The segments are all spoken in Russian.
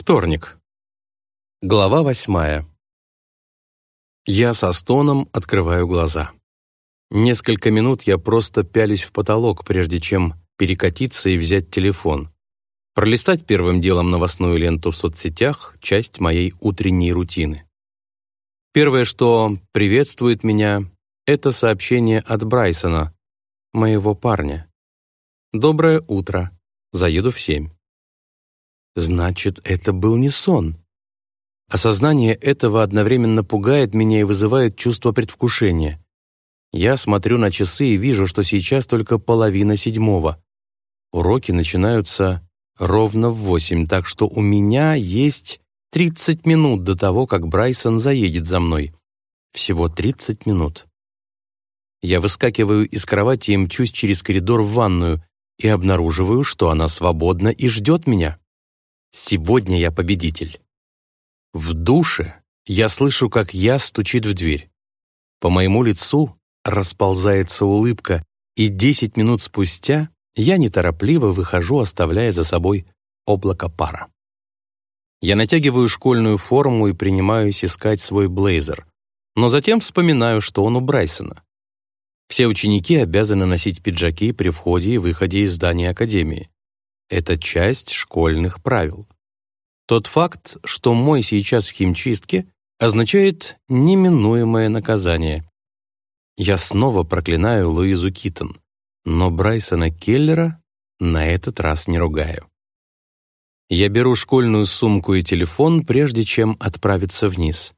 Вторник. Глава восьмая. Я со стоном открываю глаза. Несколько минут я просто пялюсь в потолок, прежде чем перекатиться и взять телефон. Пролистать первым делом новостную ленту в соцсетях — часть моей утренней рутины. Первое, что приветствует меня, это сообщение от Брайсона, моего парня. «Доброе утро. Заеду в семь». Значит, это был не сон. Осознание этого одновременно пугает меня и вызывает чувство предвкушения. Я смотрю на часы и вижу, что сейчас только половина седьмого. Уроки начинаются ровно в восемь, так что у меня есть 30 минут до того, как Брайсон заедет за мной. Всего 30 минут. Я выскакиваю из кровати и мчусь через коридор в ванную и обнаруживаю, что она свободна и ждет меня. Сегодня я победитель. В душе я слышу, как я стучит в дверь. По моему лицу расползается улыбка, и десять минут спустя я неторопливо выхожу, оставляя за собой облако пара. Я натягиваю школьную форму и принимаюсь искать свой блейзер, но затем вспоминаю, что он у Брайсона. Все ученики обязаны носить пиджаки при входе и выходе из здания академии. Это часть школьных правил. Тот факт, что мой сейчас в химчистке, означает неминуемое наказание. Я снова проклинаю Луизу Китон, но Брайсона Келлера на этот раз не ругаю. Я беру школьную сумку и телефон, прежде чем отправиться вниз.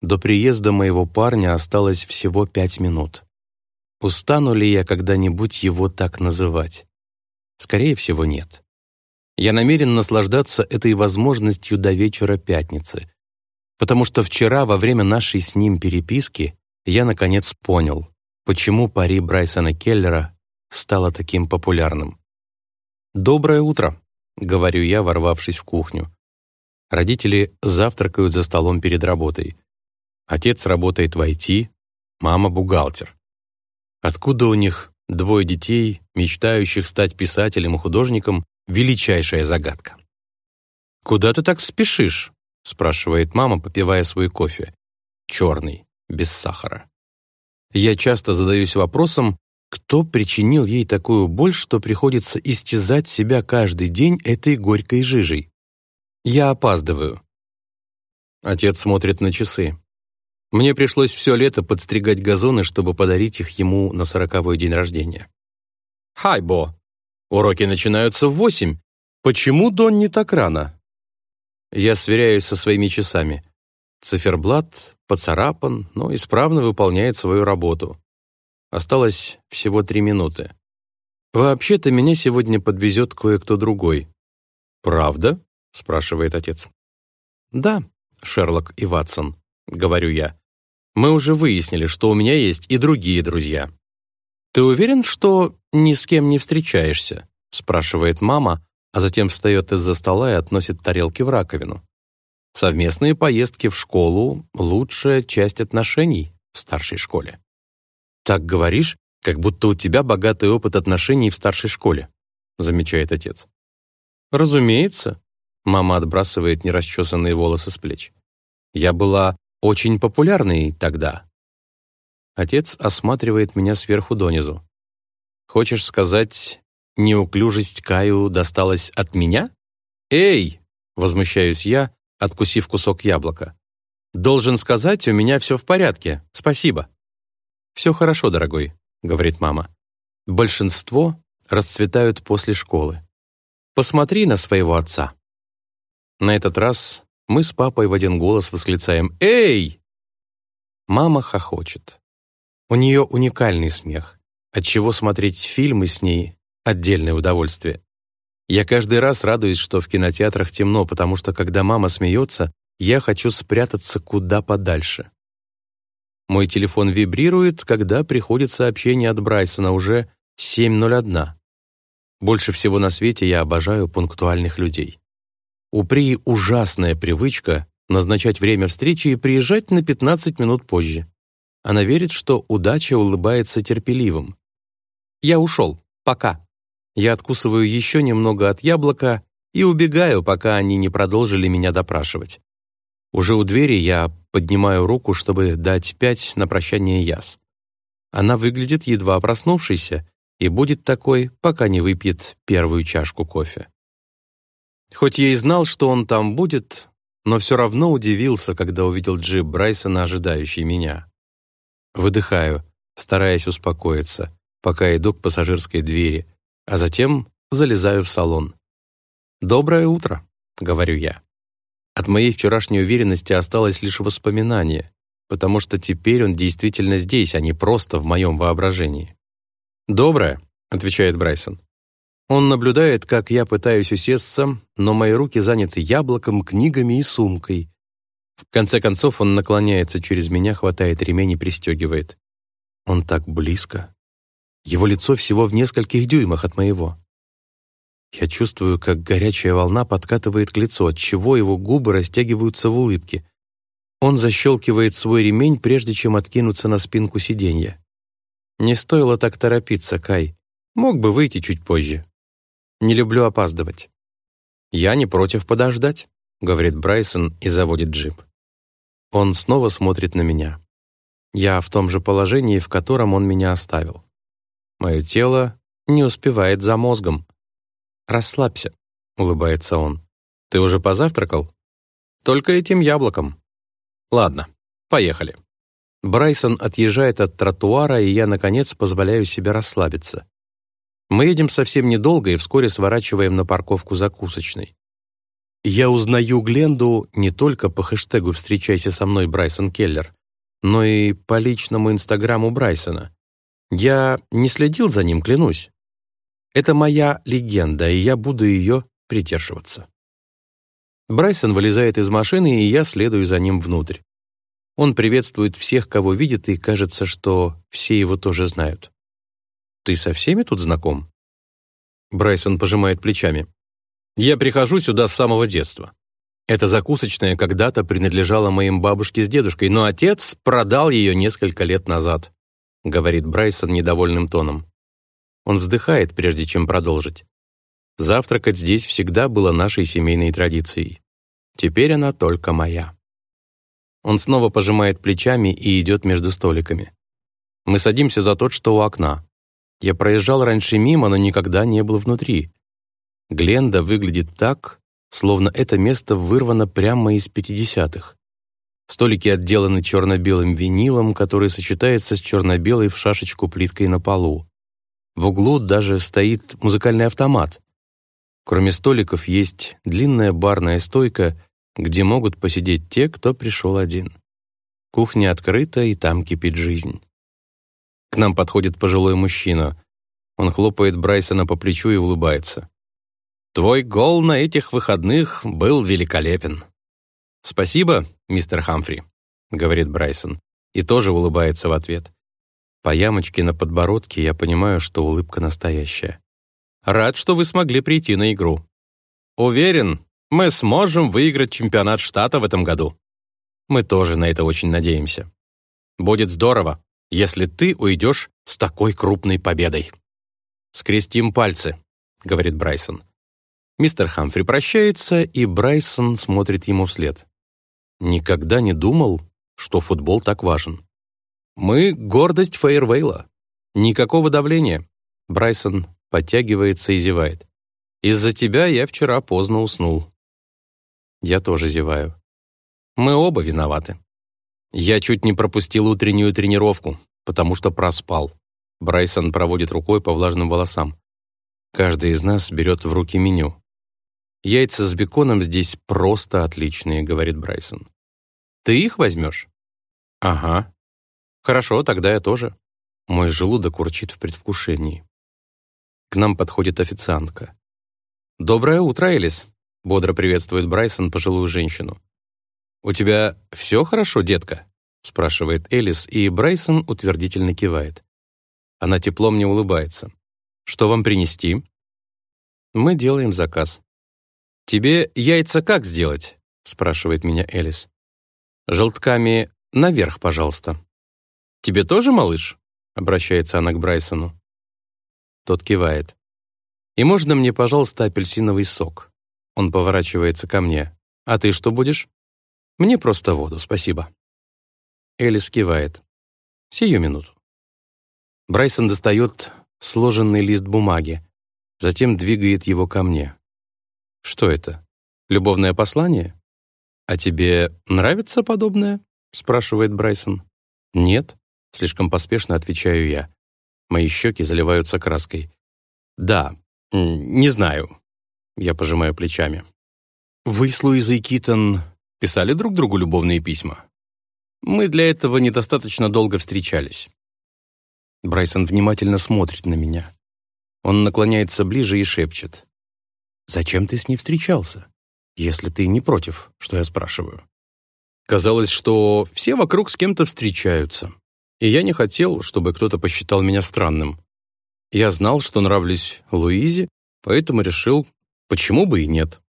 До приезда моего парня осталось всего пять минут. Устану ли я когда-нибудь его так называть? Скорее всего, нет. Я намерен наслаждаться этой возможностью до вечера пятницы, потому что вчера во время нашей с ним переписки я наконец понял, почему пари Брайсона Келлера стало таким популярным. «Доброе утро», — говорю я, ворвавшись в кухню. Родители завтракают за столом перед работой. Отец работает в IT, мама — бухгалтер. Откуда у них Двое детей, мечтающих стать писателем и художником, величайшая загадка. «Куда ты так спешишь?» — спрашивает мама, попивая свой кофе. Черный, без сахара. Я часто задаюсь вопросом, кто причинил ей такую боль, что приходится истязать себя каждый день этой горькой жижей. Я опаздываю. Отец смотрит на часы. Мне пришлось все лето подстригать газоны, чтобы подарить их ему на сороковой день рождения. «Хай, Бо! Уроки начинаются в восемь. Почему Дон не так рано?» Я сверяюсь со своими часами. Циферблат поцарапан, но исправно выполняет свою работу. Осталось всего три минуты. «Вообще-то меня сегодня подвезет кое-кто другой». «Правда?» — спрашивает отец. «Да, Шерлок и Ватсон», — говорю я. Мы уже выяснили, что у меня есть и другие друзья. Ты уверен, что ни с кем не встречаешься? спрашивает мама, а затем встает из-за стола и относит тарелки в раковину. Совместные поездки в школу — лучшая часть отношений в старшей школе. Так говоришь, как будто у тебя богатый опыт отношений в старшей школе, замечает отец. Разумеется, мама отбрасывает нерасчесанные волосы с плеч. Я была очень популярный тогда. Отец осматривает меня сверху донизу. Хочешь сказать, неуклюжесть Каю досталась от меня? Эй, возмущаюсь я, откусив кусок яблока. Должен сказать, у меня все в порядке. Спасибо. Все хорошо, дорогой, говорит мама. Большинство расцветают после школы. Посмотри на своего отца. На этот раз мы с папой в один голос восклицаем «Эй!». Мама хохочет. У нее уникальный смех, отчего смотреть фильмы с ней — отдельное удовольствие. Я каждый раз радуюсь, что в кинотеатрах темно, потому что, когда мама смеется, я хочу спрятаться куда подальше. Мой телефон вибрирует, когда приходит сообщение от Брайсона уже 7.01. Больше всего на свете я обожаю пунктуальных людей. У Прии ужасная привычка назначать время встречи и приезжать на 15 минут позже. Она верит, что удача улыбается терпеливым. «Я ушел. Пока». Я откусываю еще немного от яблока и убегаю, пока они не продолжили меня допрашивать. Уже у двери я поднимаю руку, чтобы дать пять на прощание яс. Она выглядит едва проснувшейся и будет такой, пока не выпьет первую чашку кофе. Хоть я и знал, что он там будет, но все равно удивился, когда увидел джип Брайсона, ожидающий меня. Выдыхаю, стараясь успокоиться, пока иду к пассажирской двери, а затем залезаю в салон. «Доброе утро», — говорю я. От моей вчерашней уверенности осталось лишь воспоминание, потому что теперь он действительно здесь, а не просто в моем воображении. «Доброе», — отвечает Брайсон. Он наблюдает, как я пытаюсь усесться, но мои руки заняты яблоком, книгами и сумкой. В конце концов он наклоняется через меня, хватает ремень и пристегивает. Он так близко. Его лицо всего в нескольких дюймах от моего. Я чувствую, как горячая волна подкатывает к лицу, отчего его губы растягиваются в улыбке. Он защелкивает свой ремень, прежде чем откинуться на спинку сиденья. Не стоило так торопиться, Кай. Мог бы выйти чуть позже. Не люблю опаздывать. Я не против подождать, говорит Брайсон и заводит джип. Он снова смотрит на меня. Я в том же положении, в котором он меня оставил. Мое тело не успевает за мозгом. «Расслабься», — улыбается он. «Ты уже позавтракал?» «Только этим яблоком». «Ладно, поехали». Брайсон отъезжает от тротуара, и я, наконец, позволяю себе расслабиться. Мы едем совсем недолго и вскоре сворачиваем на парковку закусочной. Я узнаю Гленду не только по хэштегу «Встречайся со мной, Брайсон Келлер», но и по личному инстаграму Брайсона. Я не следил за ним, клянусь. Это моя легенда, и я буду ее придерживаться. Брайсон вылезает из машины, и я следую за ним внутрь. Он приветствует всех, кого видит, и кажется, что все его тоже знают. «Ты со всеми тут знаком?» Брайсон пожимает плечами. «Я прихожу сюда с самого детства. Эта закусочная когда-то принадлежала моим бабушке с дедушкой, но отец продал ее несколько лет назад», говорит Брайсон недовольным тоном. Он вздыхает, прежде чем продолжить. Завтракать здесь всегда было нашей семейной традицией. Теперь она только моя. Он снова пожимает плечами и идет между столиками. Мы садимся за тот, что у окна. Я проезжал раньше мимо, но никогда не был внутри. Гленда выглядит так, словно это место вырвано прямо из 50-х. Столики отделаны черно-белым винилом, который сочетается с черно-белой в шашечку плиткой на полу. В углу даже стоит музыкальный автомат. Кроме столиков есть длинная барная стойка, где могут посидеть те, кто пришел один. Кухня открыта, и там кипит жизнь. К нам подходит пожилой мужчина. Он хлопает Брайсона по плечу и улыбается. «Твой гол на этих выходных был великолепен». «Спасибо, мистер Хамфри», — говорит Брайсон, и тоже улыбается в ответ. По ямочке на подбородке я понимаю, что улыбка настоящая. Рад, что вы смогли прийти на игру. Уверен, мы сможем выиграть чемпионат штата в этом году. Мы тоже на это очень надеемся. Будет здорово, если ты уйдешь с такой крупной победой. «Скрестим пальцы», — говорит Брайсон. Мистер Хамфри прощается, и Брайсон смотрит ему вслед. Никогда не думал, что футбол так важен. Мы — гордость Фейервейла. Никакого давления. Брайсон подтягивается и зевает. Из-за тебя я вчера поздно уснул. Я тоже зеваю. Мы оба виноваты. Я чуть не пропустил утреннюю тренировку, потому что проспал. Брайсон проводит рукой по влажным волосам. Каждый из нас берет в руки меню. «Яйца с беконом здесь просто отличные», — говорит Брайсон. «Ты их возьмешь?» «Ага», «Хорошо, тогда я тоже». Мой желудок урчит в предвкушении. К нам подходит официантка. «Доброе утро, Элис», — бодро приветствует Брайсон пожилую женщину. «У тебя все хорошо, детка?» — спрашивает Элис, и Брайсон утвердительно кивает. Она тепло мне улыбается. «Что вам принести?» Мы делаем заказ. «Тебе яйца как сделать?» — спрашивает меня Элис. «Желтками наверх, пожалуйста», «Тебе тоже, малыш?» — обращается она к Брайсону. Тот кивает. «И можно мне, пожалуйста, апельсиновый сок?» Он поворачивается ко мне. «А ты что будешь?» «Мне просто воду, спасибо». Элис кивает. «Сию минуту». Брайсон достает сложенный лист бумаги, затем двигает его ко мне. «Что это? Любовное послание?» «А тебе нравится подобное?» — спрашивает Брайсон. «Нет», — слишком поспешно отвечаю я. Мои щеки заливаются краской. «Да, не знаю». Я пожимаю плечами. «Вы с Луизой Китон писали друг другу любовные письма?» «Мы для этого недостаточно долго встречались». Брайсон внимательно смотрит на меня. Он наклоняется ближе и шепчет. «Зачем ты с ней встречался, если ты не против, что я спрашиваю?» Казалось, что все вокруг с кем-то встречаются, и я не хотел, чтобы кто-то посчитал меня странным. Я знал, что нравлюсь Луизе, поэтому решил, почему бы и нет.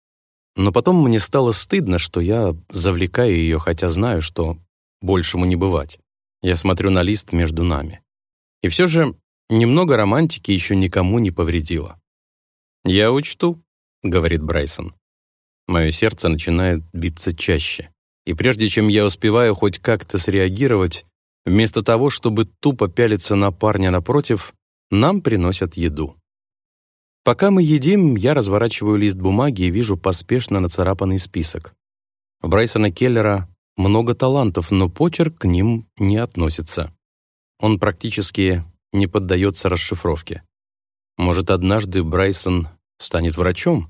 Но потом мне стало стыдно, что я завлекаю ее, хотя знаю, что большему не бывать. Я смотрю на лист между нами. И все же немного романтики еще никому не повредило. «Я учту», — говорит Брайсон. Мое сердце начинает биться чаще. И прежде чем я успеваю хоть как-то среагировать, вместо того, чтобы тупо пялиться на парня напротив, нам приносят еду. Пока мы едим, я разворачиваю лист бумаги и вижу поспешно нацарапанный список. У Брайсона Келлера много талантов, но почерк к ним не относится. Он практически не поддается расшифровке. Может, однажды Брайсон станет врачом?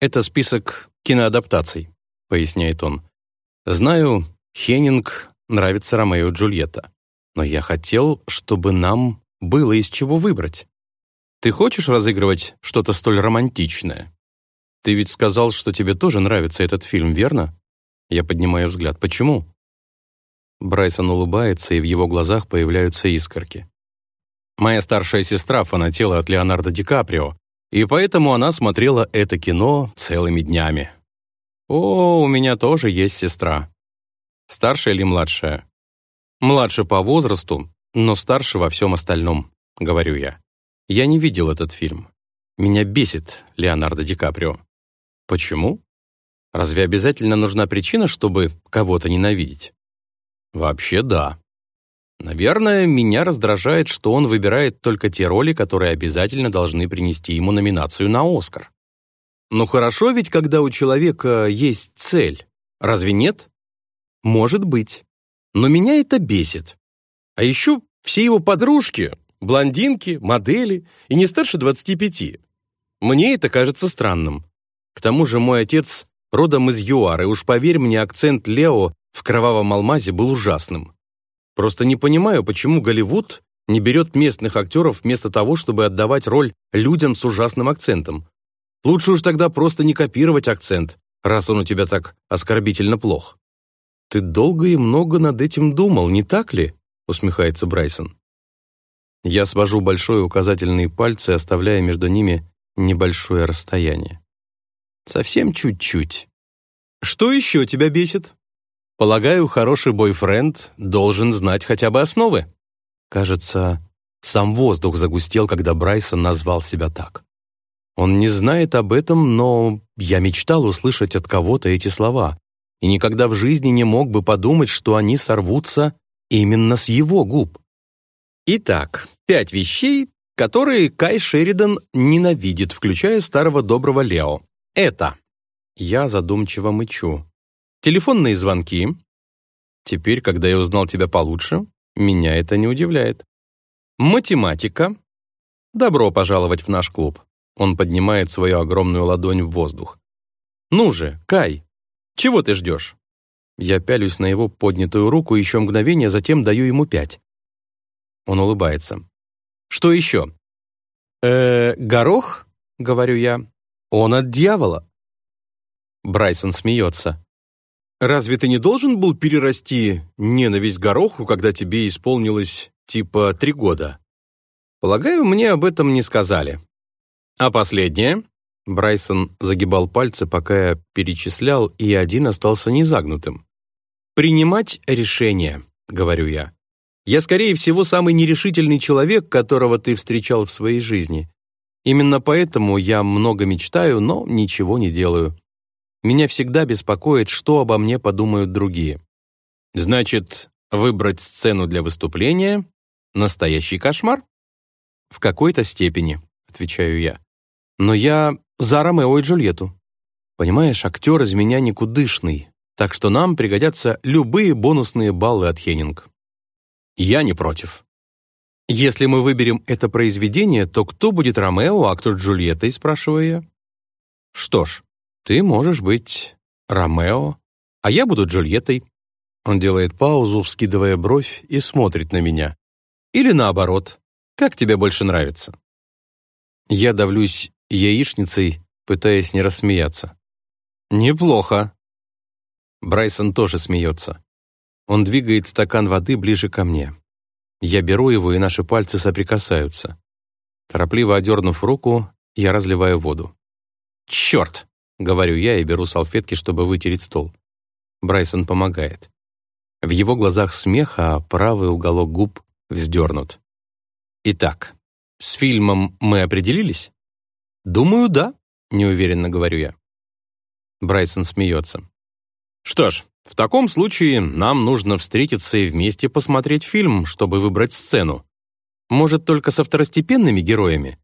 Это список киноадаптаций, поясняет он. Знаю, Хеннинг нравится Ромео и Джульетта, но я хотел, чтобы нам было из чего выбрать. Ты хочешь разыгрывать что-то столь романтичное? Ты ведь сказал, что тебе тоже нравится этот фильм, верно? Я поднимаю взгляд. Почему? Брайсон улыбается, и в его глазах появляются искорки. Моя старшая сестра фанатела от Леонардо Ди Каприо, и поэтому она смотрела это кино целыми днями. О, у меня тоже есть сестра. Старшая или младшая? Младше по возрасту, но старше во всем остальном, говорю я. Я не видел этот фильм. Меня бесит Леонардо Ди Каприо. Почему? Разве обязательно нужна причина, чтобы кого-то ненавидеть? Вообще да. Наверное, меня раздражает, что он выбирает только те роли, которые обязательно должны принести ему номинацию на Оскар. Но хорошо ведь, когда у человека есть цель. Разве нет? Может быть. Но меня это бесит. А еще все его подружки, блондинки, модели и не старше 25. Мне это кажется странным. К тому же мой отец родом из ЮАР, и уж поверь мне, акцент Лео в «Кровавом алмазе» был ужасным. Просто не понимаю, почему Голливуд не берет местных актеров вместо того, чтобы отдавать роль людям с ужасным акцентом. Лучше уж тогда просто не копировать акцент, раз он у тебя так оскорбительно плох. «Ты долго и много над этим думал, не так ли?» усмехается Брайсон. Я свожу большой указательные пальцы, оставляя между ними небольшое расстояние. Совсем чуть-чуть. Что еще тебя бесит? Полагаю, хороший бойфренд должен знать хотя бы основы. Кажется, сам воздух загустел, когда Брайсон назвал себя так. Он не знает об этом, но я мечтал услышать от кого-то эти слова и никогда в жизни не мог бы подумать, что они сорвутся именно с его губ. Итак, пять вещей, которые Кай Шеридан ненавидит, включая старого доброго Лео. Это. Я задумчиво мычу. Телефонные звонки. Теперь, когда я узнал тебя получше, меня это не удивляет. Математика. Добро пожаловать в наш клуб. Он поднимает свою огромную ладонь в воздух. Ну же, Кай, чего ты ждешь? Я пялюсь на его поднятую руку еще мгновение, затем даю ему пять. Он улыбается. «Что еще?» «Э, горох?» — говорю я. «Он от дьявола». Брайсон смеется. «Разве ты не должен был перерасти ненависть гороху, когда тебе исполнилось типа три года?» «Полагаю, мне об этом не сказали». «А последнее?» Брайсон загибал пальцы, пока я перечислял, и один остался незагнутым. «Принимать решение», — говорю я. «Я, скорее всего, самый нерешительный человек, которого ты встречал в своей жизни. Именно поэтому я много мечтаю, но ничего не делаю. Меня всегда беспокоит, что обо мне подумают другие. Значит, выбрать сцену для выступления — настоящий кошмар? В какой-то степени, отвечаю я. Но я за Ромео и Джульетту. Понимаешь, актер из меня никудышный, так что нам пригодятся любые бонусные баллы от Хеннинг. Я не против. Если мы выберем это произведение, то кто будет Ромео, а кто Джульеттой, спрашиваю я. Что ж, ты можешь быть Ромео, а я буду Джульеттой. Он делает паузу, вскидывая бровь, и смотрит на меня. Или наоборот. Как тебе больше нравится? Я давлюсь яичницей, пытаясь не рассмеяться. «Неплохо». Брайсон тоже смеется. Он двигает стакан воды ближе ко мне. Я беру его, и наши пальцы соприкасаются. Торопливо одернув руку, я разливаю воду. «Черт!» — говорю я и беру салфетки, чтобы вытереть стол. Брайсон помогает. В его глазах смех, а правый уголок губ вздернут. Итак, с фильмом мы определились? Думаю, да, неуверенно говорю я. Брайсон смеется. Что ж, в таком случае нам нужно встретиться и вместе посмотреть фильм, чтобы выбрать сцену. Может, только со второстепенными героями?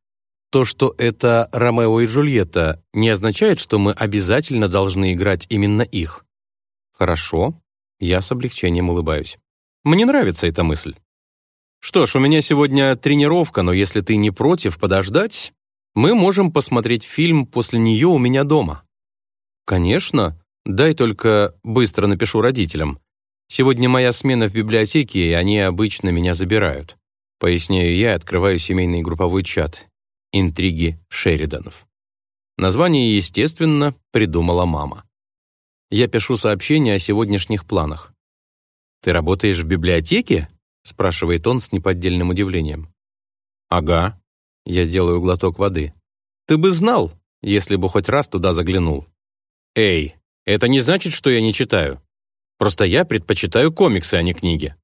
То, что это Ромео и Джульетта, не означает, что мы обязательно должны играть именно их. Хорошо, я с облегчением улыбаюсь. Мне нравится эта мысль. Что ж, у меня сегодня тренировка, но если ты не против подождать, мы можем посмотреть фильм после нее у меня дома. Конечно, дай только быстро напишу родителям. Сегодня моя смена в библиотеке, и они обычно меня забирают. Поясняю я, открываю семейный групповой чат. Интриги Шериданов. Название, естественно, придумала мама. Я пишу сообщение о сегодняшних планах. «Ты работаешь в библиотеке?» спрашивает он с неподдельным удивлением. «Ага». Я делаю глоток воды. «Ты бы знал, если бы хоть раз туда заглянул». «Эй, это не значит, что я не читаю. Просто я предпочитаю комиксы, а не книги».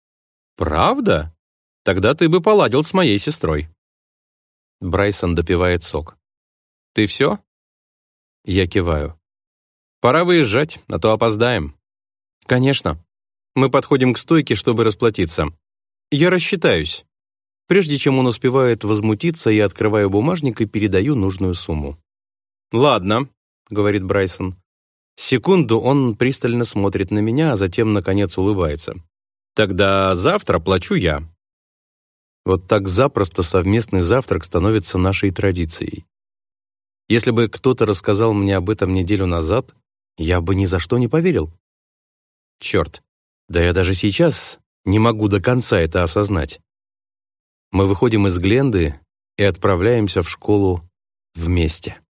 «Правда? Тогда ты бы поладил с моей сестрой». Брайсон допивает сок. «Ты все?» Я киваю. «Пора выезжать, а то опоздаем». «Конечно». Мы подходим к стойке, чтобы расплатиться. «Я рассчитаюсь». Прежде чем он успевает возмутиться, я открываю бумажник и передаю нужную сумму. «Ладно», — говорит Брайсон. Секунду он пристально смотрит на меня, а затем, наконец, улыбается. «Тогда завтра плачу я». Вот так запросто совместный завтрак становится нашей традицией. Если бы кто-то рассказал мне об этом неделю назад, я бы ни за что не поверил. Черт, да я даже сейчас не могу до конца это осознать. Мы выходим из Гленды и отправляемся в школу вместе.